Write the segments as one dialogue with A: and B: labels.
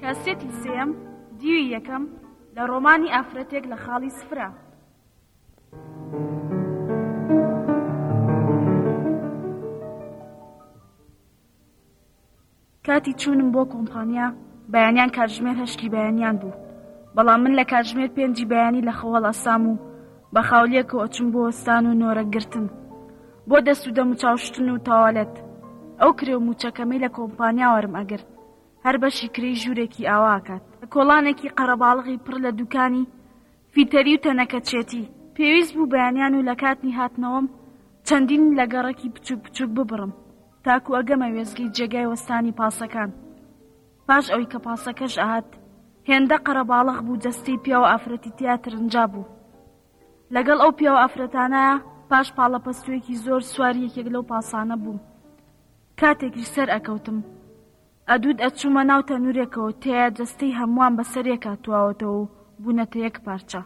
A: کاسێتی سێیەم دیوی یەکەم لە ڕۆمانی ئافرەتێک لە خاڵی سفرە. کاتی چوونم بۆ کۆمپانیا بەیانیان کاتژمێر هەشتی بەیانیان بوو بەڵام من لە کاتژمێر پێنجی بەیانی لە خەوەڵ ئەسام و بە خاولەکەوە چم بۆ وەستان و نۆرەگرتن بۆ دەست و دەموچاو شتن و تاوالێت ئەو کرێ و موچەکەمەی لە کۆمپانیا وەرم ئەگرت هەر بەشی کرێی ژوورێکی ئاوا ئەکات کۆڵانێکی قەرەباڵغی پڕ لە دوکانی فیتەری و تەنەکەچێتی پێویست بوو بەیانیان و لە کاتنی هاتنەوەم چەندین لە گەڕەکی بچوک بچوک ببڕم تاکو ئەگەمە وێزگەی جێگای وەستانی پاسەکان پاش ئەوی کە پاسەکەش ئەهات هێندە قەرەباڵغ بوو جەستەی پیاوە ئافرەتی تیا ترنجا بوو لەگەڵ ئەو پیاو ئافرەتانە پاش پاڵەپەستوێکی زۆر سوار یەکێک لەو پاسانە بووم کاتێکیش سەر ئەکەوتم ئەدوود ئەچوومە ناو تەنورێکەوە تێە جەستەی هەمووان بەسەر یەکا تواوەتەوە و بوونەتە یەک پارچە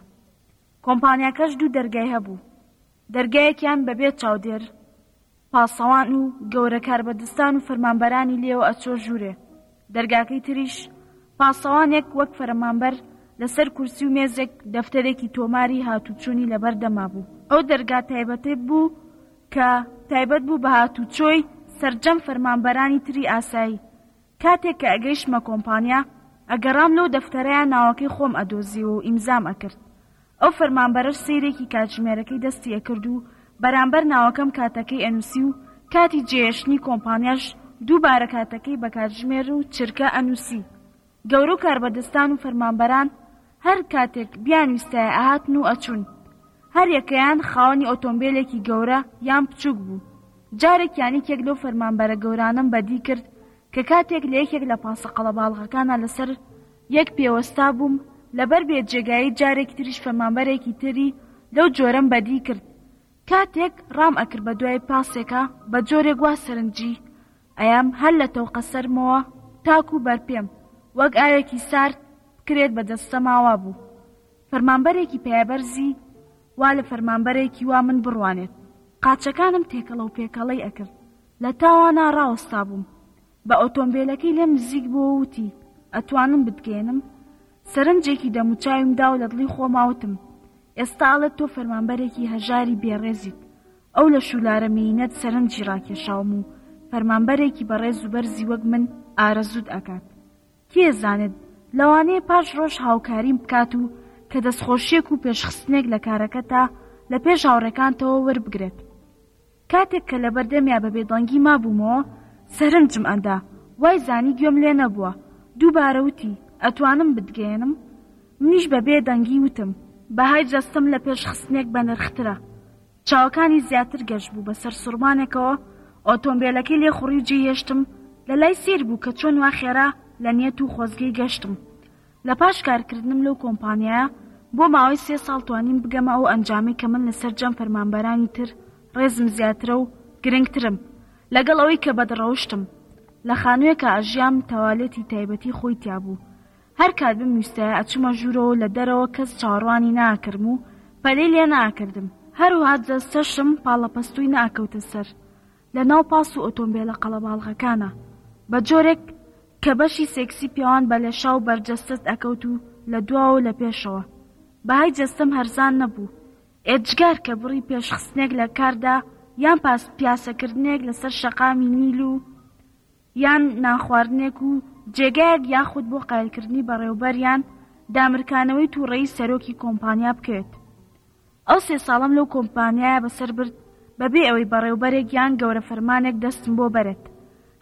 A: کۆمپانیاکەش دوو دەرگای هەبوو دەرگایەکیان بەبێ چاودێر پاسەوان و گەورە کاربەدستان و فەرمانبەرانی لێوە ئەچۆ ژورێ دەرگاکەی تریش پاسەوانێک وەک فەرمانبەر لەسەر کورسی و مێزێک دەفتەرێکی تۆماری هاتوچونی لەبەر دەما بوو ئەو دەرگا تایبەتەی بوو کە تایبەت بوو بە هاتوچۆی سەرجەم فەرمانبەرانی تری ئاسایی کاتێک کە ئەگەیشتمە کۆمپانیا ئەگەڕام لەو دەفتەرەیا ناوەکەی خۆم ئەدۆزیەوە و ئیمزام ئەکرد ئەو فەرمانبەرەش سەیرێکی کاتژمێرەکەی دەستی ئەکرد و بەرامبەر ناوەکەم کاتەکەی ئەنوسی و کاتی جێهێشتنی کۆمپانیاش دووبارە کاتەکەی بە کاتژمێر و چرکە ئەنوسی گەورەو کاربەدەستان و فەرمانبەران هەر کاتێک بیانویستایە ئەهاتن و ئەچوون هەر یەکەیان خاوەنی ئۆتۆمبیلێکی گەورە یان بچووک بوو جارێک یان یەکێک لەو فەرمانبەرە گەورانەم بەدی کرد کە کاتێک لە یەکێک لە پاسە قەڵەباڵغەکانە لەسەر یەک پێوەستا بووم لەبەر بێ جێگایی جارێکی تریش فەرمانبەرێکی تری لەو جۆرەم بەدی کرد کاتێک ڕام ئەکرد بە دوای پاسێکە بە جۆرێک وا سەرنجی ئەیەم هەر لە تەوقە سەرمەوە تاکوو بەرپێم وەک ئاوێکی سارد بکرێت بە دەستەما وا بوو فەرمانبەرێکی پایەبەرزی وا لە فەرمانبەرێکی وا من بڕوانێت قاچەکانم تێکەڵە و پێکەڵەی ئەکرد لە تاوانا ڕاوەستا بووم بە ئۆتۆمبێلەکەی لێم نزیک بۆ وتی ئەتوانم بتگەێنم سەرنجێکی دەموچاویم دا و لە دڵی خۆماوتم ئێستا ئەڵێت تۆ فەرمانبەرێکی هەژاری بێڕێزیت ئەو لەشولارە مێینەت سەرنجی ڕاکێشاوم و فەرمانبەرێکی بەڕێز و بەرزی وەک من ئارەزووت ئەکات. کێ زانێت لەوانەیە پاش ڕۆژ هاوکاریم بکات و کە دەستخۆشیەک و پێشخستنێک لە کارەکەتا لە پێش هاوڕێکانتەوە وەربگرێت. کاتێک کە لەبەردەمیا بە بێدەنگی مابوومەوە سەرنجم ئەدا وای زانی گوێم لێ نەبووە، دووبارە وتی، ئەتوانم بتگێنم؟ منیش بە بێ دەنگی وتم، بەهای جەستەم لە پێشخستنێک بەنرخترە، چاوەکانی زیاتر گەش بوو بە سەرسوڕمانێکەوە ئۆتۆمبێلەکەی لێ خوڕی و جێیهێشتم لە لای سەیر بوو کە چۆن وا خێرا لە نیەت و خۆزگەی گەشتم لە پاش کارکردنم لەو کۆمپانیایە بۆ ماوەی سێ ساڵ توانیم بگەمە ئەو ئەنجامەی کە من لە سەرجەم فەرمانبەرانی تر ڕێزم زیاترە و گرنگترم لەگەڵ ئەوەی کە بەدڕەوشتم لە خانوویەکا ئەژیام تەوالێتی تایبەتی خۆی تیا بوو هەر کات بمویستایە ئەچومە ژوورەوە و لە دەرەوە کەس چاوەڕوانی ناکردم و پەلەی لێ ناکردم، هەروەها جەستەشم پاڵەپەستووی ناکەوتە سەر لە ناو پاس و ئۆتۆمبێلە قەڵەباڵغەکانا بە جۆرێک کە بەشی سێکسی پێوان بە لەشا و بەرجەستەت ئەکەوت و لە دواوە و لە پێشەوە بەهای جەستەم هەرزان نەبوو ئێجگار کە بڕی پێشخستنێک لە کاردا یان پاس پیاسەکردنێک لەسەر شەقامی نیل و یان نانخواردنێک و جێگایەک یاخود بۆ قایلکردنی بەڕێوبەر یان دامرکانەوەی توڕەیی سەرۆکی کۆمپانیا بکەوێت. ئەو سێ ساڵەم لەو کۆمپانیایە بەسەر برد بەبێ ئەوەی بەڕێوبەرێک یان گەورە فەرمانێک دەستم بۆ بەرێت.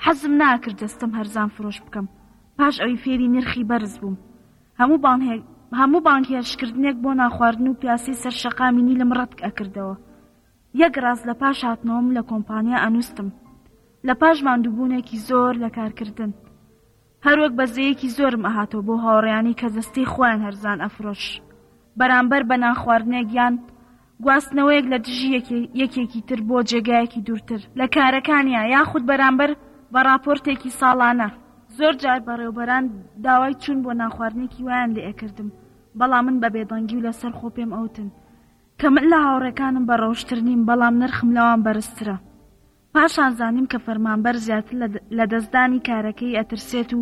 A: حەزم ناکرد جەستەم هەرزان فرۆش بکەم پاش ئەوی فێری نرخی بەرز بووم. هەموو بانگهێشتکردنێک بۆ نانخواردن و پیاسەی سەر شەقامی نیلم ڕەت ئەکردەوە. یەک ڕاست لە پاش هاتنەوەم لە کۆمپانیا ئەنووستم لە پاش ماندووبوونێکی زۆر لە کارکردن هەروەک بەزەیەکی زۆرم ئەهاتەوە بۆ هاوڕیانی کە جەستەی خۆیان هەرزان ئەفرۆش بەرامبەر بە نانخواردنێک یان گواستنەوەیەک لە دژی یەکێکی تر بۆ جێگایەکی دوورتر لە کارەکانیا یاخود بەرامبەر بە راپۆرتێکی ساڵانە زۆر جار بەڕێوبەران داوای چوون بۆ ناخواردنێکی وایان لێ ئەکردم بەڵام من بە بێدەنگی و لەسەر خۆ پێم ئەوتن کە من لە هاوڕێکانم بە ڕەوشتر نیم بەڵام نرخم لەوان بەرزترە پاشان زانیم کە فەرمانبەر زیاتر لە دەستدانی کارەکەی ئەترسێت و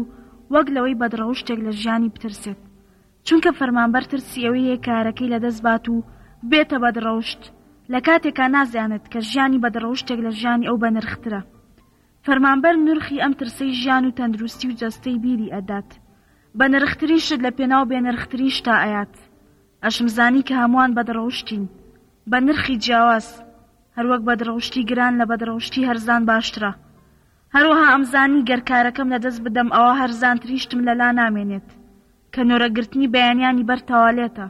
A: وەک لەوەی بەدڕەوشتێک لە ژیانی بترسێت چونکە فەرمانبەر ترسی ئەوەی هەیە کارەکەی لە دەست بات و ببێتە بەدڕەوشت لە کاتێکا نازیانێت کە ژیانی بەدڕەوشتێک لە ژیانی ئەو بەنرخترە فەرمانبەر نرخی ئەم ترسەی ژیان و تەندروستی و جەستەی بیری ئەدات بەنرخترین شت لە پێناو بێنرخترین شتا ئەیات ئەشمزانی کە هەمووان بەدڕەوشتین، بە نرخی جیاواز، هەروەک بەدڕەوشتی گران لە بەدڕەوشتی هەرزان باشترە. هەروەها ئەمزانی گەر کارەکەم لەدەست بدەم ئەوا هەرزانترین شتم لە لا نامێنێت، کە نۆرە گرتنی بەیانیانی بەر تاوالێتە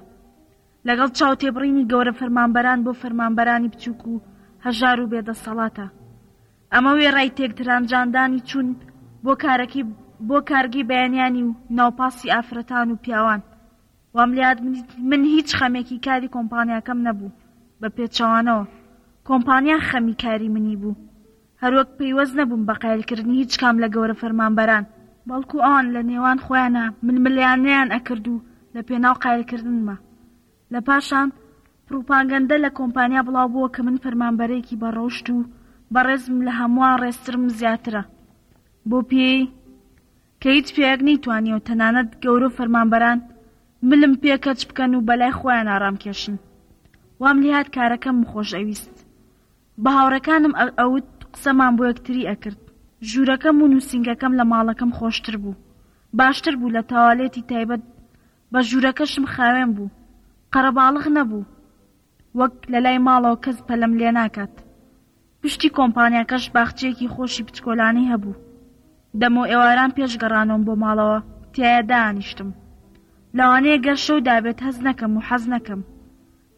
A: لەگەڵ چاوتێبڕینی گەورە فەرمانبەران بۆ فەرمانبەرانی بچووک و هەژار و بێ دەسەڵاتە. ئەمە وێڕای تێکترانجاندانی چوون بۆ کارەکەی بۆ کارگەی بەیانیانی و ناوپاسی ئافرەتان و پیاوان. وام لێهات من هیچ خەمێکی کاری کۆمپانیاکەم نەبوو بە پێچەوانەوە کۆمپانیا خەمی کاری منی بوو هەروەک پەیوەست نەبووم بە قایلکردنی هیچ کام لە گەورە فەرمانبەران بەڵکو ئەوان لە نێوان خۆیانا ململیان نەیان ئەکرد و لە پێناو قایلکردنمە لە پاشان پڕوپاگەندە لە کۆمپانیا بڵاو بووە کە من فەرمانبەرێکی بە ڕەوشت و بەڕێزم لە هەمووان ڕێزترم زیاترە بۆ پێی کە هیچ پیاوێک نەیتوانیە و تەنانەت گەورە و فەرمانبەران ملم پێ کەچ بکەن و بەلای خۆیانا رامکێشن وام لێهات کارەکەم مخۆش ئەویست بە هاوڕێکانم ئە ئەوت قسەمان بۆ یەکتری ئەکرد ژوورەکەم و نوسینگەکەم لە ماڵەکەم خۆشتر بوو باشتر بوو لە تاوالێتی تایبەت بە ژوورەکەشم خاوێن بوو قەرەباڵغ نەبوو وەک لەلای ماڵەوە کەس پەلەم لێناکات. پشتی کۆمپانیاکەش باخچەیەکی خۆشی بچکۆلانەی هەبوو. دەمەو ئێواران پێش گەڕانەوەم بۆ ماڵەوە تیایا دانیشتم. لەوانەیە گەر شەو دابێت هەست نەکەم و حەز نەکەم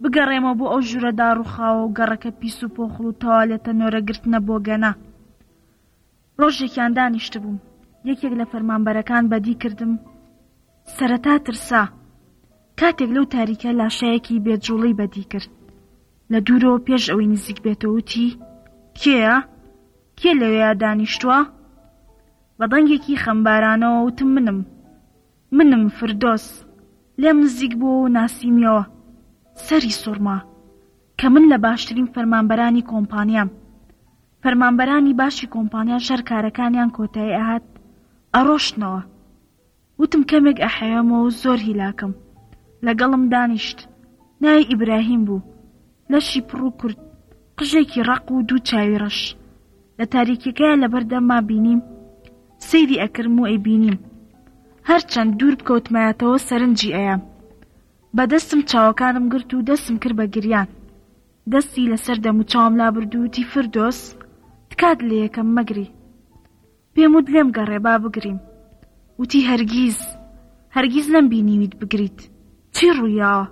A: بگەڕێمەوە بۆ ئەو ژوورە داڕوخاوە و گەڕەکە پیس و پۆخڵ و تەوالێتە نۆرە گرتنە بۆگەنە. ڕۆژێکیان دانیشتبووم یەکێک لە فەرمانبەرەکان بەدی کردم سەرەتا ترسا کاتێک لەو تاریکە لاشایەکی بێجوڵی بەدی کرد لە دوورەوە پێش ئەوەی نزیک بێتەوتی کێە کێ لەوەیە دانیشتووە بە دەنگێکی خەمبارانەوە وتم منم منم فردۆس لێم نزیک بوو و ناسیمیەوە سەری سوڕما کە من لە باشترین فەرمانبەرانی کۆمپانیام فەرمانبەرانی باشی کۆمپانیا شەر کارەکانیان کۆتایی ئەهات ئەڕۆشتنەوە وتم کەمێک ئەحەوێمەوە و زۆر هیلاکم لەگەڵم دانیشت ناوی ئیبراهیم بوو لەشی پڕ و کورت قژێکی ڕەق و دوو چاوی ڕەش لە تاریکیەکەیە لەبەردەمما بینیم سەیری ئەکرم و ئەیبینیم هەرچەند دوور بکەوتمایەتەوە سەرنجی ئەیام بەدەستم چاوەکانم گرت و دەستم کرد بە گریان دەستی لەسەر دەموچاوم لابرد و وتی فردۆس تکات لێیەکەم مەگری. پێم وت لێم گەڕێ با بگریم. وتی هەرگیز، هەرگیز نەم بینیویت بگریت. چی ڕوویاوە؟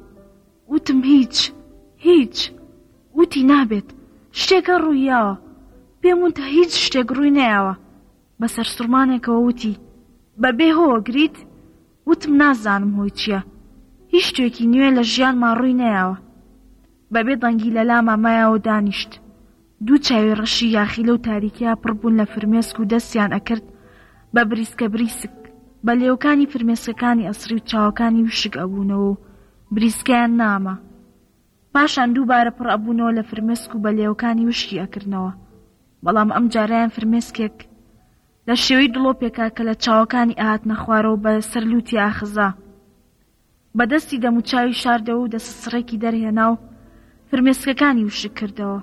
A: وتم هیچ، هیچ. وتی نابێت، شتێکە ڕوویاوە. پێم وت هیچ شتێک ڕووی نەیاوە. بە سەرسوڕمانێکەوە وتی بەبێ هۆ ئەگریت؟ وتم نازانم هۆی چییە هیچ شتێکی نوێ لە ژیانما ڕووی نەیاوە. بەبێ دەنگی لەلاما مایەوە دانیشت. دوو چاوی ڕەشی یاخی لەو تاریکیە پڕ بوون لە فرمێسک و دەستیان ئەکرد بە بریسکە بریسک. بە لێوکانی فرمێسکەکانی ئەسڕی و چاوەکانی وشک ئەبوونەوە و بریسکەیان ناما. پاشان دووبارە پڕ ئەبوونەوە لە فرمێسک و بە لێوکانی وشکی ئەکردنەوە. بەڵام ئەمجارەیان فرمێسکێک. لە شێوەی دڵۆپێکا کە لە چاوەکانی ئەهاتنە خوارەوە بە سەر لووتی ئاخزا بە دەستی دەموچاوی شاردەوە و دەسسڕێکی دەرهێنا و فرمێسکەکانی وشک کردەوە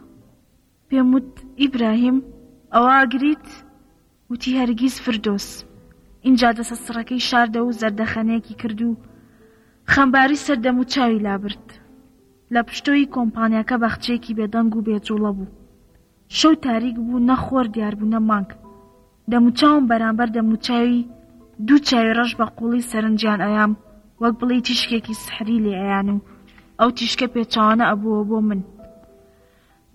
A: پێم وت ئیبراهیم ئەوە ئەگریت وتی هەرگیز فردۆس ئینجا دەسە سڕەکەی شاردە و زەردەخەنەیەکی کرد و خەمباری سەردەم و چاوی لابرد لە پشتۆی کۆمپانیاکە بەخچێکی بێدەنگ و بێجوڵە بوو شەو تاریک بوو نە خۆر دیار بوو نە مانگ دەموچاوم بەرامبەر دەموچاوی دوو چاوی ڕەش بە قوڵی سەرنجیان ئەیام وەک بڵێی تیشکێکی سحری لێ ئەیان و ئەو تیشکە پێچاوانە ئەبووە بۆ من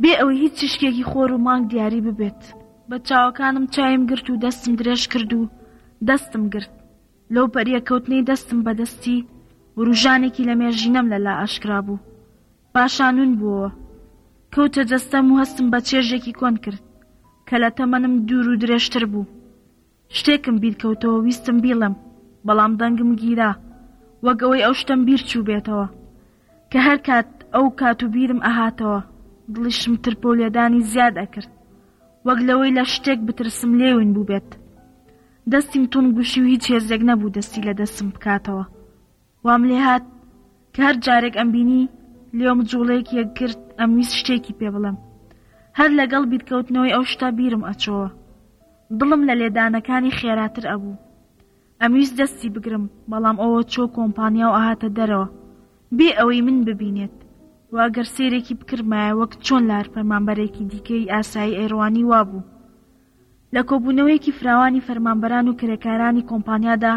A: بێ ئەوەی هیچ تیشکێکی خۆر و مانگ دیاری ببێت بە چاوەکانم چایم گرت و دەستم درێژ کرد و دەستم گرت لەو پەریە کەوتنەی دەستم بەدەستی وروژانێکی لە مێژینەم لەلا ئاشکرا بوو باشانوون بووەوە. کەوتە جەستەم و هەستم بە چێژێکی کۆن کرد کە لە تەمەنم دوور و درێژتر بوو. شتێکم بیر کەوتەوە ویستم بیڵێم بەڵام دەنگم گیرا وەک ئەوەی ئەو شتەم بیر چوو بێتەوە کە هەر کات ئەو کات و بیرم ئەهاتەوە دڵیشم ترپە و لێدانی زیاد ئەکرد وەک لەوەی لە شتێک بترسم لێ وین بووبێت. دەستیم توند گوشی و هیچ هێزێک نەبوو دەستی لە دەستم بکاتەوە. وام لێ هات کە هەر جارێک ئەم بینی لێوم جوڵەیەک یەک کرد ئەم ویست شتێکی پێ بڵێم هەر لەگەڵ بیرکەوتنەوەی ئەو شتا بیرم ئەچۆوە دڵم لە لێدانەکانی خێراتر ئەبوو ئەمویست دەستی بگرم بەڵام ئەوە چۆ کۆمپانیا و ئاهاتە دەرەوە بێ ئەوەی من ببینێت و ئەگەر سێرێکی بکرمایە وەک چۆن لار فەرمانبەرێکی دیکەی ئاسایی ئەیڕوانی وابوو لە کۆبوونەوەیەکی فراوانی فەرمانبەران و کرێکارانی کۆمپانیادا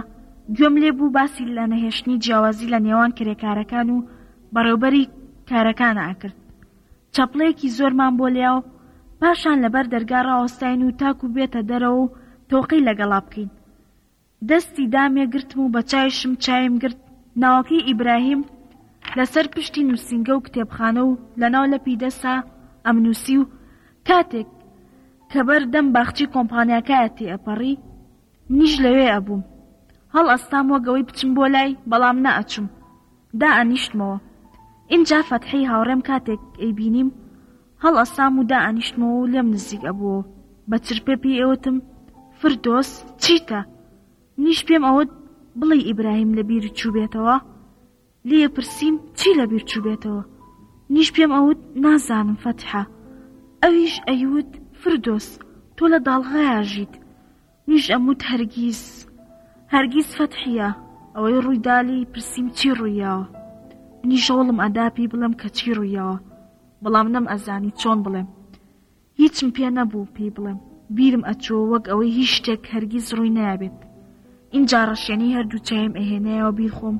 A: گوێم لێ بوو باسی لە نەهێشتنی جیاوازی لە نێوان کرێکارەکان و بەڕێوبەری کارەکان ئەکرد چەپڵەیەکی زۆرمان بۆ لیا و پاشان لەبەر دەرگا ڕاوەستاین و تاکو بێتە دەرەوە و تۆقی لەگەڵا بکەین دەستی دامێ گرتم و بە چایشم چایم گرت، ناوەکەی ئیبراهیم لە سەر پشتی نووسینگە و کتێبخانە و لە ناو لەپی دەسا ئەم نووسی و کاتێک کە بەر دەم باخچەی کۆمپانیاکایە تێ ئەپەڕی منیش لەوێ ئەبووم هەڵ ئەستام وەک ئەوەی بچم بۆ لای بەڵام نا ئەچووم دا ئەنیشتمەوە ئینجا فەتحی هاوڕێم کاتێک ئەیبینیم هەڵئەستام و دائەنیشتمەوە و لێم نزیک ئەبووەوە بە چرپێ پێی ئەوتم، فردۆس چیتە؟ منیش پێم ئەوت بڵێی ئیبراهیم لە بیرت چووبێتەوە؟ لێ پرسیم چی لە بیر چووبێتەوە؟ منیش پێم ئەوت نازانم فەتحە. ئەویش ئەیوت فردۆس تۆ لە داڵغایا ژیت. منیش ئەموت هەرگیز هەرگیز فەتحیە ئەوەی ڕوویدا لێی پرسیم چی ڕوویاوە منیش هەوڵم ئەدا پێی بڵێم کە چی ڕوویاوە بەڵام نەم ئەزانی چۆن بڵێم هیچم پێ نەبوو پێی بڵێم بیرم ئەچووە وەک ئەوەی هیچ شتێک هەرگیز ڕووی نابێت ئینجا ڕەشێنەی هەردوو چایم ئەهێنایەوە بیرخۆم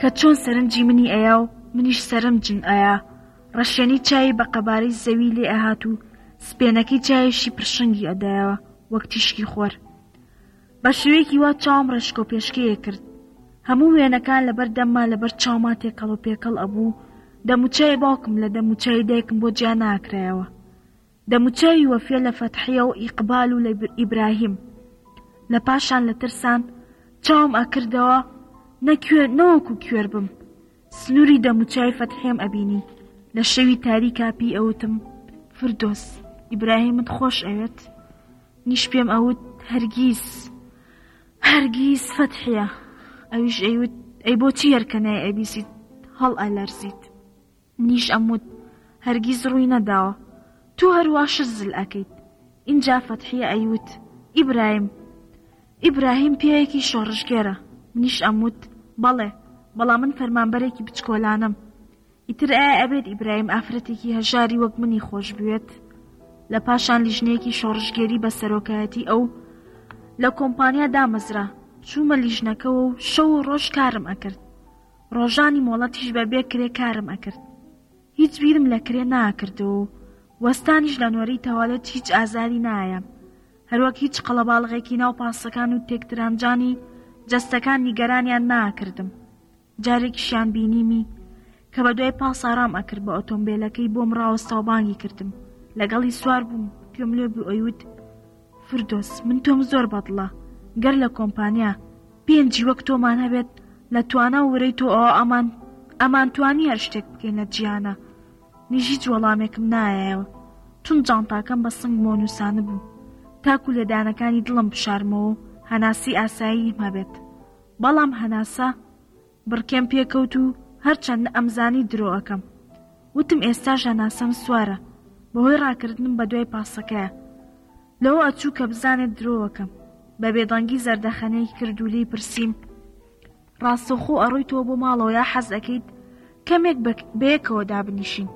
A: کە چۆن سەرنجی منی ئەیا و منیش سەرنجم ئەیا ڕەشێنی چاوی بە قەبارەی زەوی لێ ئەهات و سپێنەکەی چاویشی پرشنگی ئەدایەوە وەک تیشکی خۆر. بە شوێکی وا چاوم ڕێشکە و پێشکەیە کرد. هەموو وێنەکان لەبەر دەمما لەبەر چاوما تێکەڵ و پێکەڵ ئەبوو، دەموچاوی باوکم لە دەموچاوی دایکم بۆ جیا ناکرایەوە. دەموچاوی وەفیە لە فەتحیە و ئیقبال و لە ئیبراهیم لە پاشان لە ترسان چاوم ئەکردەوە نە کوێر نەوەکو کوێر بم سنووری دەموچای فەتحێم ئەبینی لە شەوی تاریکا پێی ئەوتم فردۆس ئیبراهیمت خۆش ئەوێت نیش پێم ئەوت هەرگیز هەرگیز فەتحە ئەویش ئەیوت ئەی بۆچی هەرکەنای ئەبیسیت هەڵ ئەلەرزیت منیش ئەم وت هەرگیز ڕووی نەداوە تۆ هەروا شت زل ئەکەیت ئینجا فەتحیە ئەی وت ئیبرایم ئیبراهیم پیاوێکی شۆڕشگێرە منیش ئەم وت بەڵێ بەڵام من فەرمانبەرێکی بچکۆلانەم ئیتر ئایا ئەبێت ئیبرایم ئافرەتێکی هەژاری وەک منی خۆش بوێت لە پاشان لیژنەیەکی شۆڕشگێری بە سەرۆکایەتی ئەو لە کۆمپانیا دامەزرا چوومە لیژنەکەوە و شەو و ڕۆژ کارم ئەکرد ڕۆژانی مۆڵەتیش بە بێ کرێ کارم ئەکرد هیچ بیرم لە کرێ ناکرد و وەستانیش لە نۆرەی تەوالێت هیچ ئازاری نایە هەروەک هیچ قەڵەباڵغێکی ناو پاسەکان و تێکترانجانی جەستەکان نیگەرانیان ناکردم جارێکیشیان بینیمی کە بە دوای پاس ئارام ئەکرد بە ئۆتۆمبیلەکەی بۆم ڕاوەستاوبانگی کردم لەگەڵی سوار بووم گوێم لێ بوو ئەیوت فردۆس، من تۆم زۆر بەدڵە، گەر لە کۆمپانیا پێنجی وەک تۆمان هەبێت لە توانا و ورەی تۆ ئەوا ئەمان ئەمانتوانی هەر شتێک بکەین لە جیهانا. منیش هیچ وەڵامێکم نایایەوە چون جانتاکەم بە سنگمەوە و نووسانبوو تاکو لێدانەکانی دڵم بشارمەوە و هەناسەی ئاساییم هەبێت. بەڵام هەناسە بڕکێم پێکەوت و هەرچەندە ئەمزانی درۆ ئەکەم وتم ئێستا ژەناسەم سوارە بەهۆی ڕاکردنم بەدوای پاسەکەیا لەوە ئەچوو کە بزانێت درۆ ئەکەم بە بێدەنگی زەردەخەنەی کرد و لێی پرسیم ڕاستەوخۆ ئەڕۆیتەوە بۆ ماڵەوە یا حەز ئەکەیت کەمێک بەیەکەوە دابنیشین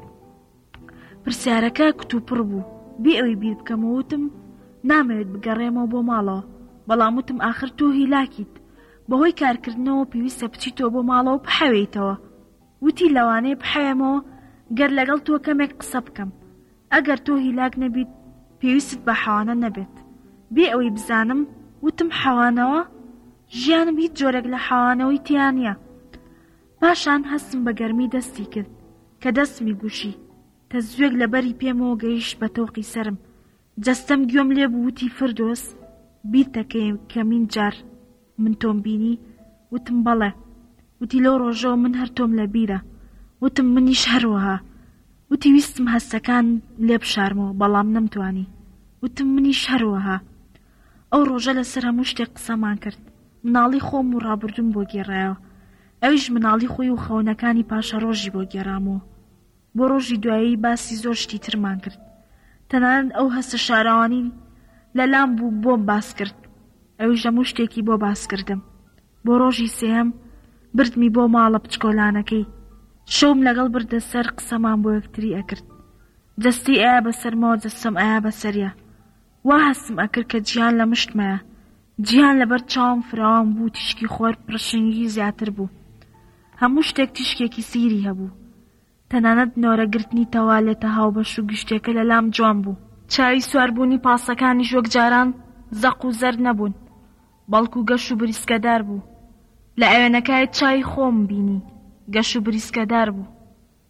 A: پرسیارەکە کتوپڕ بوو، بێ ئەوەی بیر بکەمەوە وتم، نامەوێت بگەڕێمەوە بۆ ماڵەوە، بەڵام وتم ئاخر تۆ هیلاکیت، بەهۆی کارکردنەوە پێویستە بچیتەوە بۆ ماڵەوە و بحەوێیتەوە. وتی لەوانەیە بحەوێمەوە گەر لەگەڵ تۆ کەمێک قسە بکەم. ئەگەر تۆ هیلاک نەبیت، پێویستت بە حەوانە نەبێت. بێ ئەوەی بزانم وتم حەوانەوە؟ ژیانم هیچ جۆرێک لە حەوانەوەی تیا نییە. پاشان هەستم بە گەرمی دەستی کرد کە دەستمی گوشی کە زوێک لە بەری پێمەوە گەیشت بە تۆقی سرم جەستەم گوێم لێ بووتی فردۆس بیرتەکەیم کە مین جار من تۆم بینی وتم بەڵێ وتی لەو ڕۆژەوە من هەر تۆم لە بیرە وتم منیش هەروەها وتی ویستم هەستەکان لێ بشارمەوە بەڵام نەمتوانی وتم منیش هەروەها ئەو ڕۆژە لەسەر هەموو شتێک قسەمان کرد مناڵی خۆم و ڕابردووم بۆ گێڕایەوە ئەویش مناڵی خۆی و خەونەکانی پاشە ڕۆژی بۆ گێڕامەوە بۆ ڕۆژی دوایی باسی زۆر شتی ترمان کرد تەنانەت ئەو هەستە شاراوانی لەلام بوو بۆم باس کرد ئەویش هەموو شتێکی بۆ باس کردم بۆ ڕۆژی سێهەم بردمی بۆ ماڵە بچکۆلانەکەی شەوم لەگەڵ بردە سەر قسەمان بۆ یەکتری ئەکرد جەستی ئایا بەسەرمەوە جەستەم ئایا بەسەریە وا هەستم ئەکرد کە جیهان لە مشتمایە. جیهان لەبەر چاوم فراوان بوو تیشکی خۆر پڕشنگی زیاتر بوو. هەموو شتێک تیشکێکی سیری هەبوو. تەنانەت نۆرە گرتنی تەوالێتە هاوبەش و گشتێکە لە لام جوان بوو. چاوی سواربوونی پاسەکانیش وەک جاران زەق و زەرد نەبوون بەڵکو گەش و بریسکەدار بوو. لە ئەوێنەکای چاوی خۆم بینی گەش و بریسکەدار بوو.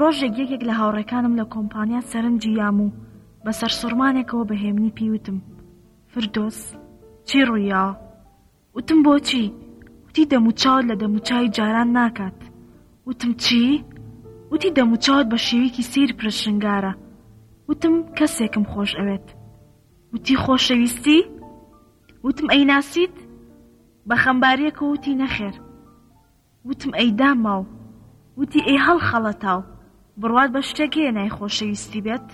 A: ڕۆژێک یەکێک لە هاوڕێکانم لە کۆمپانیا سەرنجی یام و بە سەرسوڕمانێکەوە بە هێمنی پیوتم فردۆس چی ڕوویاوە وتم بۆچی وتی دەموچاوت لە دەموچاوی جاران ناکات وتم چی وتی دەموچاوت بە شێویکی سیر پرشنگارە وتم کەسێکم خۆش ئەوێت وتی خۆشەویستی وتم ئەی ناسیت بە خەمبارەکە وتی نەخێر وتم ئەی داماو؟ وتی ئەی هەڵخەڵەتاو، بڕوات بە شتێک هەیە نای خۆشەویستی بێت؟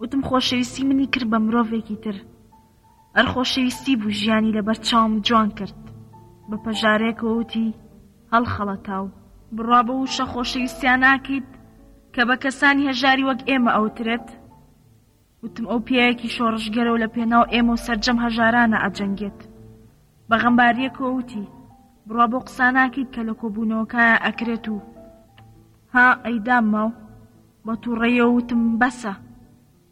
A: وتم خۆشەویستی منی کرد بە مرۆڤێکی تر. ئەر خۆشەویستی بوو ژیانی لەبەر چاوم جوان کرد. بە پەژارەیەکەوە وتی هەڵخەڵەتاو. بڕوا بەو وشە خۆشەویستییە ناکەیت کە بە کەسانی هەژاری وەک ئێمە ئەوترێت. وتم ئەو پیاەکی شۆڕشگەرە و لە پێناو ئێمە و سەرجەم هەژارانە ئەجەنگێت بە غەمباریەکەوە وتی بڕا بۆ قساناکەیت کە لە کۆبوونەوەکایە ئەکرێت و ها ئەیدام ماو بە تووڕێەوە وتم بەسە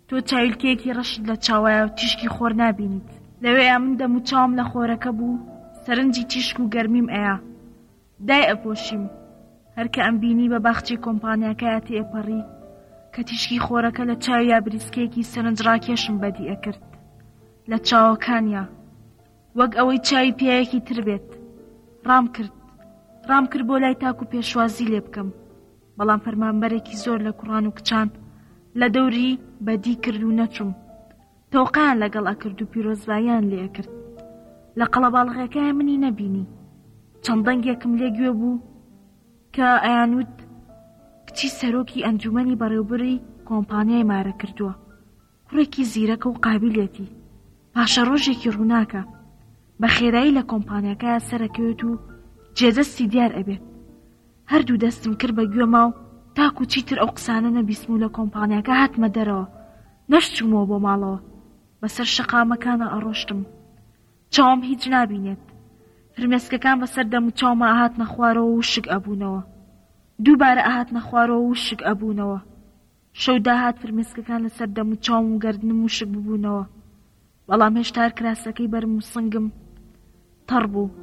A: تۆ چاویلکەیەکی ڕەشت لە چاوایە و تیشکی خۆر نابینیت لەوەیە من دەموچاوم لە خۆرەکە بوو سەرنجی تیشک و گەرمیم ئەیە دای ئەپۆشیم هەر کە ئەمبینی بە باخچەی کۆمپانیاکەیا تێئەپەڕی کە تیشکی خۆرەکە لە چاویا بریسکەیەکی سەرنج ڕاکێشم بەدی ئەکرد لە چاوەکانیا وەک ئەوەی چاوی پیاوێکی تر بێت ڕام کرد ڕام کرد بۆ لای تاکو پێشوازی لێ بکەم بەڵام فەرمانبەرێکی زۆر لە کوڕان و کچان لە دەوری بەدی کرد و نەچوم تەوقەیان لەگەڵ ئەکرد و پیرۆزباییان لێ ئەکرد لە قەڵەباڵغەکەیان منی نەبینی چەند دەنگێکم لێ گوێ بوو کە ئەیانوت کچی سەرۆکی ئەنجومەنی بەڕێوبری کۆمپانیای مارە کردووە کوڕێکی زیرەکە و قابلەتی پاشە ڕۆژێکی ڕووناکە بە خێرایی لە کۆمپانیەکە سەرەکەوێت و جێدەستی دیار ئەبێت هەردوو دەستم کرد بە گوێما و تاکو چیتر ئەو قسانە نەبیستم و لە کۆمپانیاکە هاتمە دەرەوە نەشچوومەوە بۆ ماڵەوە بەسەر شەقامەکانا ئەڕۆشتم چاوم هیچ نابینێت فرمێسکەکان بەسەر دەم و چاوما ئەهاتنە خوارەوە و شک ئەبوونەوە دووبارە ئەهاتنە خوارەوە و شک ئەبوونەوە شەو داهات فرمێسکەکان لەسەر دەم و چاوم و گەردنم وشک ببوونەوە بەڵام هێشتا هەر کراسەکەی بەرم و سنگم تەڕ بوو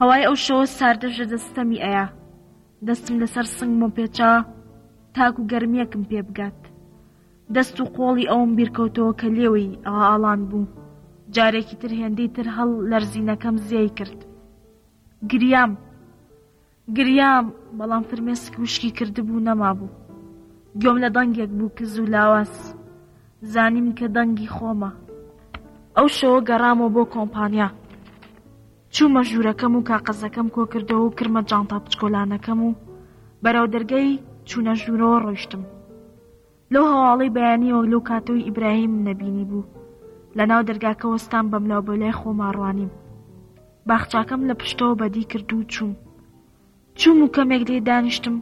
A: هەوای ئەو شەوە ساردە ژەدەستەمی ئەیا دەستم لەسەر سنگمە پێچا تاکو گەرمیەکم پێ بگات دەست و قۆڵی ئەوم بیرکەوتەوە کە لێوەی ئەوە ئاڵان بوو جارێکی تر هێندەی تر هەڵ لەرزینەکەم زیای کرد گریام گریام بەڵام فرمێسک وشکی کردبوو نەمابوو گۆم لە دەنگێک بوو کز و لاواز زانیم کە دەنگی خۆمە ئەو شەوە گەڕامەوە بۆ کۆمپانیا چوومە ژوورەکەم و کاقەزەکەم کۆکردەوە و کرمە جانتا پچکۆلانەکەم و بەرەو دەرگەی چوونە ژوورەوە ڕۆیشتم لەو هەواڵەی بەیانیەوە لەو کاتەوەی ئیبراهیمم نەبینی بوو لە ناو دەرگاکە وەستام بەملاو بە لای خۆما ڕوانیم باخچاکەم لە پشتەوە بەدی کرد و چووم چووم و کەمێک لێ دانیشتم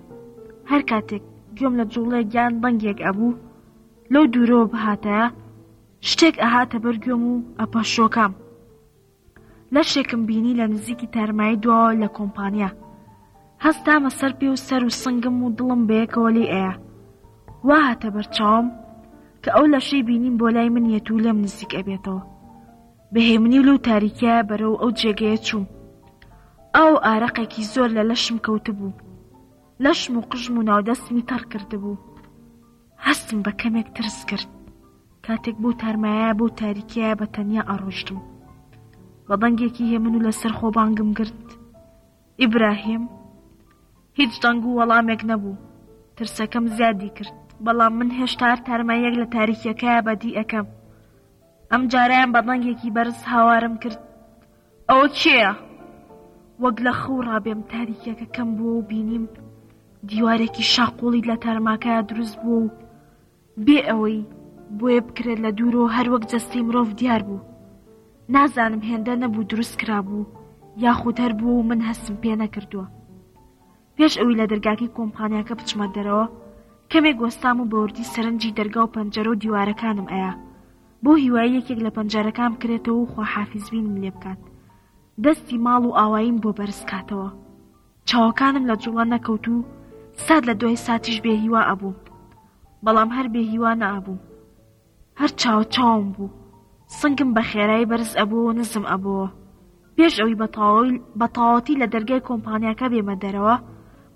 A: هەر کاتێک گوێم لە جوڵێک یان دەنگێک ئەبوو لەو دوورەوە بهاتایە شتێک ئەهاتە بەر گوێم و ئەپەشۆکام لەشێکم بینی لە نزیکی تارمایی دواوە لە کۆمپانیا هەستامە سەر پێ و سەر و سنگم و دڵم بەیەکەوە لی ئەیە وا هاتە بەرچاوم کە ئەو لەشەی بینیم بۆ لای من یەت و لێم نزیک ئەبێتەوە بەهێمنی و لەو تاریکە بەرەو ئەو جێگەیە چووم ئەو ئارەقێکی زۆر لە لەشم کەوتبوو لەشم و قژم و ناودەستمی تەڕ کردبوو هەستم بە کەمێک ترس کرد کاتێک بۆ تارمایە بۆ تاریکیە بە تەنیا ئەڕۆشتم بە بەنگێکی هێمن و لەسەر خۆبانگم گرت ئیبراهیم هیچ دەنگ و وەڵامێک نەبوو ترسەکەم زیادی کرد بەڵام من هێشتار تارمایەک لە تاریکیەکە بەدی ئەەکەم ئەم جاریان بە بەنگێکی بەرز هاوارم کرد ئەوە کێیە؟ وەک لە خەو ڕابێم تاریکیەکە کەم بووە و بینیم دیوارێکی شاقوڵی لە تارماکەیا دروست بوو و بێ ئەوەی بۆیە بکرێت لە دوور و هەر وەک جەستەی مرۆڤ دیار بوو نازانم هێندە نەبوو دروست کرابوو یاخود هەر بوو و من هەستم پێ نەکردووە. پێش ئەوی لە دەرگاکەی کۆمپانیاکە بچمە دەرەوە کەمێک وەستام و بەوردی سەرنجی دەرگا و پەنجەرە و دیوارەکانم ئەیا بۆ هیوای یەکێک لە پەنجەرەکان بکرێتەوە و خواحافیزبینم لێ بکات دەستی ماڵ و ئاواییم بۆ بەرز کاتەوە چاوەکانم لە جوڵە نەکەوت و سات لە دوای ساتیش بێهیوا ئەبووم بەڵام هەر بێهیوا نەئابووم هەر چاوە چاوم بوو. سنگم بە خێرایی بەرز ئەبوو و نزم ئەبۆوە. پێش ئەوی بە تاوەتی لە دەرگای کۆمپانیاکە بێمە دەرەوە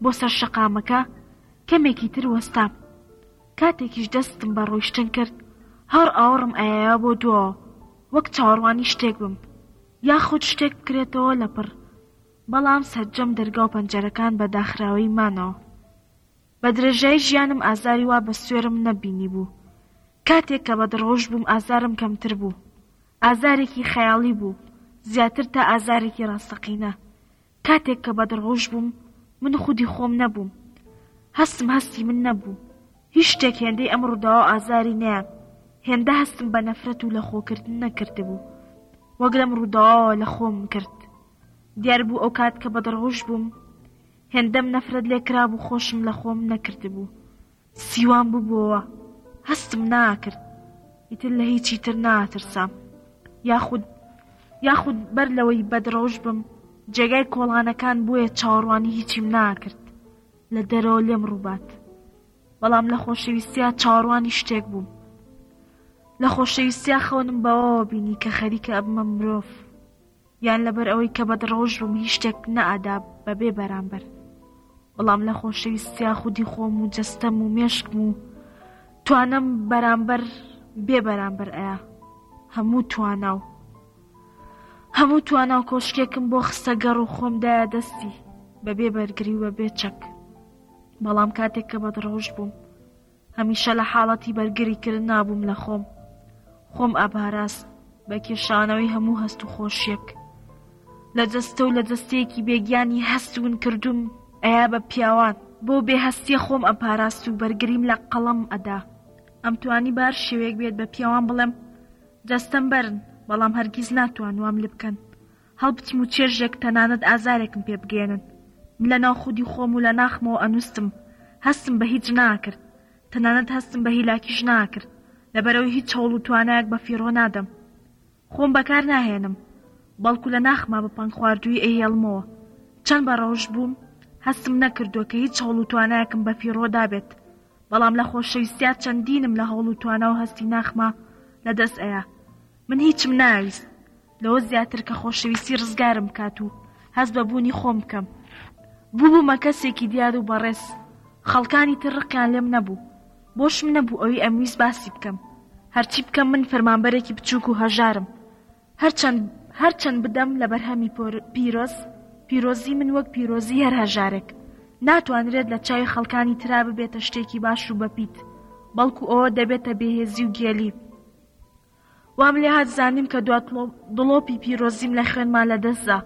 A: بۆ سەر شەقامەکە، کەمێکی تر وەستام. کاتێکیش دەستم بە ڕۆیشتن کرد، هەڕ ئاوڕم ئایایە بۆ دواوە، وەک چاوەڕوانی شتێک بم، یاخود شتێک بکرێتەوە لەپڕ. بەڵام سەرجەم دەرگا و پەنجەرەکان بە داخراوەیی مانەوە. بە درێژایی ژیانم ئازاری وا بە سوێرم نەبینیبوو. کاتێک کە بەدڕەوشت بووم ئازارم کەمتر بوو. ئازارێکی خەیاڵی بوو زیاتر تا ئازارێکی ڕاستەقینە. کاتێک کە بەدڕەوشت بووم من خودی خۆم نەبووم. هەستم هەستی من نەبوو. هیچ شتێک هێندەی ئەم ڕووداوە ئازاری نەیام. هێندە هەستم بە نەفرەت و لەخۆکردن نەکردبوو وەک لەم ڕووداوەوە لەخۆمم کرد. دیاربوو ئەو کات کە بەدڕەوشت بووم، هێندەم نەفرەت لێ کرابوو خۆشم لە خۆم نەکردبوو سیوام ببووەوە هەستم ناکرد ئیتر لە هیچی تر ناترسام یاخود یاخود بەر لەوەی بەدڕەوش بم جێگای کۆڵانەکان بووە چاوەڕوانی هیچیم ناکرد لە دەرەوە لێم ڕووبات بەڵام لە خۆشەویستیا چاوەڕوانی شتێک بووم لە خۆشەویستیا خەونم بەوەوە بینی کە خەریکە ئەبمە مرۆڤ یان لەبەر ئەوەی کە بەدڕەوشت بووم هیچ شتێک نەئەدا بە بێ بەرامبەر بەڵام لە خۆشەویستیا خودی خۆم و جەستەم و مێشکم و توانم بەرامبەر بێ بەرامبەر ئەیا هەموو توانا و هەموو توانا و کۆشکێکم بۆ خستە گەڕ و خۆمدایە دەستی بەبێ بەرگری و بەبێ چەک بەڵام کاتێک کە بەدڕەوشت بووم هەمیشە لە حاڵەتی بەرگری کردن نابووم لە خۆم خۆم ئەپاراست بە کێشانەوەی هەموو هەست و خۆشیەک لە جەستە و لە جەستەیەکی بێگیانی هەست ون کردوم ئەیا بە پیاوان بۆ بێهەستیە خۆم ئەپاراست و بەرگریم لە قەڵەم ئەدا ئەم توانی بار شێوەیەک بێت بە پیاوان بڵێم جەستەم بەرن بەڵام هەرگیز ناتوان وام لێ بکەن هەڵبچم و چێژێک تەنانەت ئازارێکم پێ بگەیەنن. من لە ناو خودی خۆم و لە ناخمەوە ئەنووستم. هەستم بە هیچ ناکرد. تەنانەت هەستم بە هیلاکیش ناکرد. لەبەرئەوەی هیچ هەوڵ و توانایەک بە فیڕۆ نادەم. خۆم بەکار ناهێنم. بەڵکو لە ناخما بە پەنگ خواردوویی ئەیهێڵمەوە. چەند بە ڕەوشت بووم، هەستم نەکردووە کە هیچ هەوڵ و توانایەکم بە فیڕۆ دابێت. بەڵام لە خۆشەویستیا چەندینم لە هەوڵ و توانا و هەستی ناخما لە دەست ئەیا. من هیچم ناویست. لەوە زیاتر کە خۆشەویستی ڕزگارم بکات و هەست بە بوونی خۆم بکەم بووبوومە کەسێکی دیار و بەڕێز خەڵکانی تر ڕقیان لێم نەبوو بۆشم نەبوو ئەوی ئەمویست باسی بکەم هەرچی بکەم من فەرمانبەرێکی بچووک و هەژارم هەرچەند هەرچەند بدەم لە بەرهەمی پیرۆز پیرۆزی من وەک پیرۆزی هەر هەژارێک ناتوانرێت لە چاوی خەڵکانی ترا ببێتە شتێکی باش و بەپیت بەڵکو ئەوە دەبێتە بێهێزی و گێلی وام لێهات زانیم کە دوا دڵۆپی پیرۆزیم لە خوێنما لە دەستدا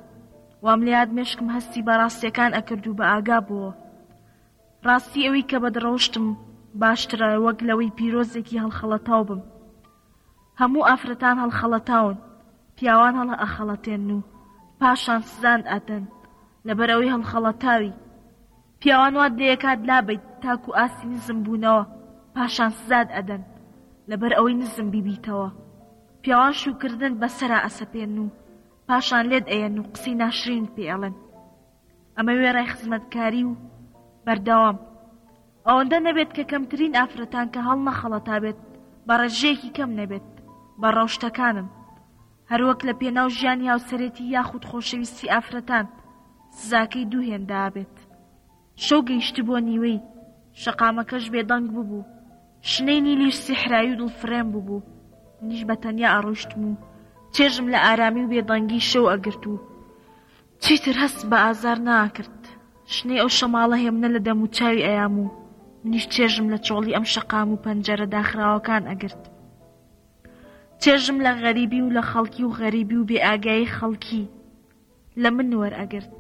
A: وام لێات مێشکم هەستی بە ڕاستیەکان ئەکرد و بە ئاگا بووە ڕاستی ئەوی کە بە دڕەوشتم باشترە وەک لەوەی پیرۆزێکی هەڵخەڵەتاو بم هەموو ئافرەتان هەڵخەڵەتاون پیاوان هەڵە ئەخەڵەتێن و پاشان سزان ئەدەن لەبەر ئەوەی هەڵخەڵەتاوی پیاوان وات لێکات لابەیت تاکو ئاستی نزم بوونەوە پاشان سزات ئەدەن لەبەر ئەوەی نزم بیبیتەوە پیاوان شووکردنت بەسەرا ئەسەپێنن و پاشان لێت ئەیەن و قسەی ناشرینت پێ ئەڵێن ئەمە وێڕای خزمەتکاری و بەردەوام ئەوەندە نەبێت کە کەمترین ئافرەتان کە هەڵ نەخەڵەتابێت بە ڕێژەیەکی کەم نەبێت بە ڕەوشتەکانم هەروەک لە پێناو ژیانی هاوسەرێتی یاخود خۆشەویستی ئافرەتان سزاکەی دوو هێندە ئابێت شەو گەیشتبووە نیوەی شەقامەکەش بێدەنگ ببوو شنەی نیلیش سیحرایی و دڵفرێن ببوو منیش بە تەنیا ئەڕۆشتم و چێژم لە ئارامی و بێدەنگی شەو ئەگرت و چیتر هەست بە ئازار ناکرد شنەی ئەو شەماڵە هێمنە لە دەم و چاوی ئەیام و منیش چێژم لە چۆڵی ئەم شەقام و پەنجەرە داخراوەکان ئەگرت چێژم لە غەریبی و لە خەڵکی و غەریبی و بێ ئاگایی خەڵکی لە من وەر ئەگرت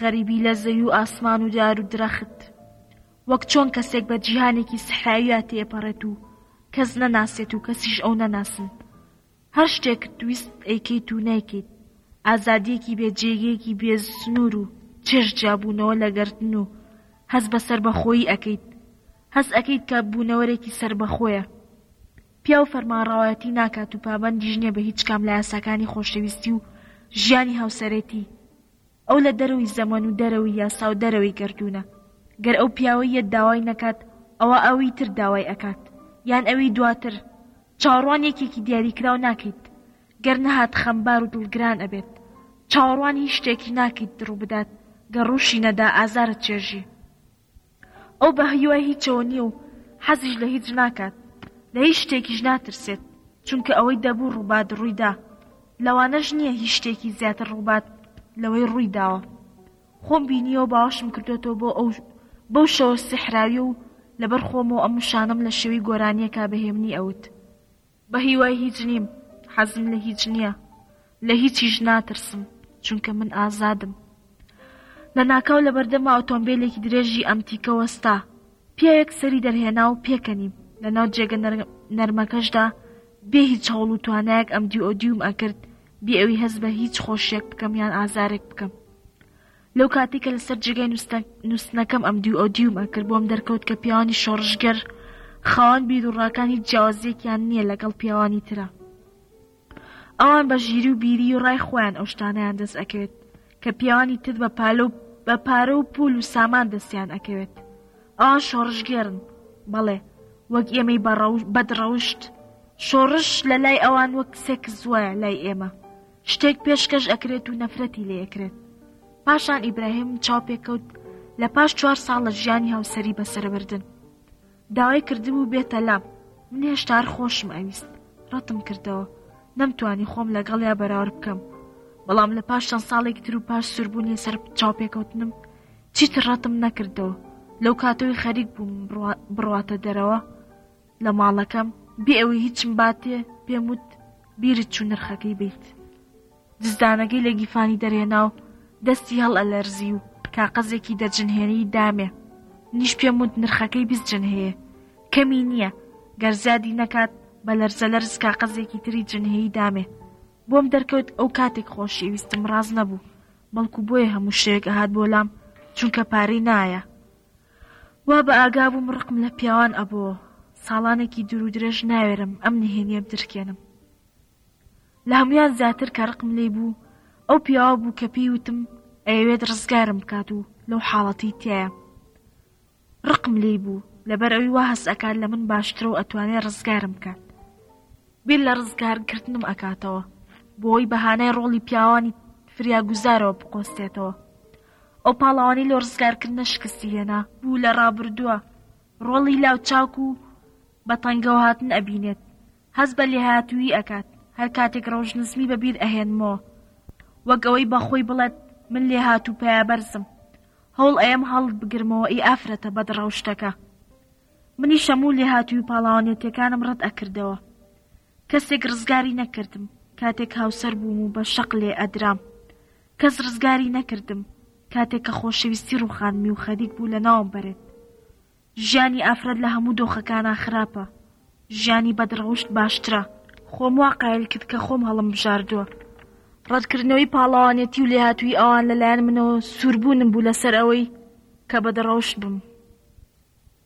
A: غەریبی لە زەوی و ئاسمان و دار و درەخت وەک چۆن کەسێک بە جیهانێکی سحراویا تێپەڕێت و کەس نەناسێت و کەسیش ئەو نەناسن هەر شتێک تویست ئەیکەیت و نایکەیت ئازادیەکی بێ جێگەیەکی بێ سنوور و چێژ جابوونەوە لە گردن و هەز بەسەر بەخۆیی ئەەکەیت هەست ئەکەیت کە بوونەوەرێکی سەربەخۆیە. پیاو فەرمانڕەوایەتی ناکات و پابەندیش نییە بە هیچ کام لە یاساکانی خۆشەویستی و ژیانی هاوسەرێتی. ئەو لە دەرەوەی زەمەن و دەرەوەی یاسا و دەرەوەی گەردوونە. گەر ئەو پیاوەییەت داوای نەکات، ئەوا ئەوی تر داوای ئەکات. یان ئەوی دواتر. چاوەڕوان یەکێکی دیاریکراو ناکەیت. گەر نەهات خەمبار و دڵگران ئەبێت. چاوەڕوان هیچ شتێکی ناکەیت ڕووبدات، گەر ڕووشی نەدا ئازارت چێژی. ئەو بە هیوای هیچەوە نییە و حەزیش لە هیچ ناکات، لە هیچ شتێکیش ناترسێت، چونکە ئەوەی دەبوو ڕووباد ڕوویدا، لەوانەش نییە هیچ شتێکی زیاتر ڕووباد لەوەی ڕوویداوە. خۆم بینیوە باوەشم کردۆتەوە بۆ ئەو بەو شەوە سیحراویە و لەبەر خۆمەوە ئەم وشانەم لە شێوەی گۆرانییەکا بە هێمنی ئەوت. بە هیوای هیچ نیم، حەزم لە هیچ نییە، لە هیچیش ناترسم، چونکە من ئازادم. لەناکاو لەبەردەم ئۆتۆمبێلێکی درێژی ئەمتیکە وەستا. پیاوێک سەری دەرهێنا و پێکەنیم. لەناو جێگە نەرمەکەشدا بێ هیچ هەوڵ و توانایەک ئەمدیوئۆدیوم ئەکرد، بێ ئەوی هەست بە هیچ خۆشییەک بکەم یان ئازارێک بکەم. لەو کاتەی کە لەسەر جێگای نووسنەکەم ئەم دیو ئەو دیوم ئەکرد بۆم دەرکەوت کە پیاوانی شۆڕشگەر خاوەن بیر و ڕاکانی جیاوازیەکیان نییە لەگەڵ پیاوانی ترە ئەوان بە ژیری و بیری و ڕای خۆیان ئەو شتانیان دەست ئەکەوێت کە پیاوانی تر بە پالە و بە پارە و پول و سامان دەستیان ئەکەوێت ئەوان شۆڕشگێرن بەڵێ وەک ئێمەی بەڕەوش بەدڕەوشت شۆڕش لە لای ئەوان وەک سێکس وایە لای ئێمە شتێک پێشکەش ئەکرێت و نەفرەتی لێکرێت پاشان ئیبراهیم چاوپێکەوت لە پاش چوار ساڵ لە ژیانی هاوسەری بەسەربردن داوای کردبوو بێتە لام من هێشتار خۆشم ئەویست ڕەتم کردەوە نەمتوانی خۆم لەگەڵیا بەراورد بکەم بەڵام لە پاش چەند ساڵێک تر و پاش سوربوونی سەر چاوپێکەوتنم چیتر ڕەتم نەکردەوە لەو کاتەوەی خەریک بووم بڕواتە دەرەوە لە ماڵەکەم بێ ئەوەی هیچم باتێ پێم وت بیرت چوو نرخەکەی بیت دزدانەکەی لە گیفانی دەرێنا و دەستی هەڵ ئەلەرزی و کاقەزێکی دەرجنهێنەی دامێ نیش پێم وت نرخەکەی بیست جن هەیە کەمی نییە گەر زیادی نەکات بە لەرزە لەرز کاقەزێکی تری جنهەیی دامێ بۆم دەرکەوت ئەو کاتێک خۆشەویستم ڕاز نەبوو بەڵکو بۆیە هەموو شەیەک ئەهات بۆ لام چونکە پارەی نایە وا بە ئاگا بووم ڕقم لە پیاوان ئەبۆ ساڵانێکی دوور و درێژ ناوێرم ئەم نهێنیە بدرکێنم لە هەمویان زیاتر کە ڕقم لی بوو ئەو پیاوە بوو کە پێی وتم ئەیەوێت ڕزگارم بکات و لەو حاڵەتی تایە ڕقم لی بوو لەبەر ئەوی وا هەست ئەکات لە من باشترە و ئەتوانێت ڕزگارم بکات بیر لە ڕزگارکردنم ئەکاتەوە بۆی بەهانای ڕۆڵی پیاوانی فریاگوزارەوە بقۆستێتەوە ئەو پاڵەوانی لۆ ڕزگارکردنە شکستی هێنا بوو لە ڕابردووە ڕۆڵی لاوچاک و بە تەنگەوە هاتن ئەبینێت هەست بە لێهاتوویی ئەکات هەر کاتێک ڕەوش نزمی بە بیر ئەهێنمەوە وەک ئەوەی بە خۆی بڵێت من لێهاتوو پایەبەرزم هەوڵ ئەیەم هەڵت بگرمەوە ئی ئافرەتە بەد ڕەوشتەکە منیش هەموو لێهاتووی پاڵاوانێتیەکانم ڕەت ئەکردەوە کەسێک ڕزگاری نەکردم کاتێک هاوسەر بووم و بە شەق لێ ئەدرام کەس ڕزگاری نەکردم کاتێک کە خۆشەویستی ڕوخاندمی و خەریک بوو لە ناوم بەرێت ژیانی ئافرەت لە هەموو دۆخەکانە خراپە ژیانی بەدڕەوشت باشترە خۆم وا قایل کرد کە خۆم هەڵم بژاردووە ڕەتکردنەوەی پاڵەوانێتی و لێهاتووی ئەوان لەلایەن منەوە سووربوونم بوو لەسەر ئەوەی کە بەدڕەوشت بم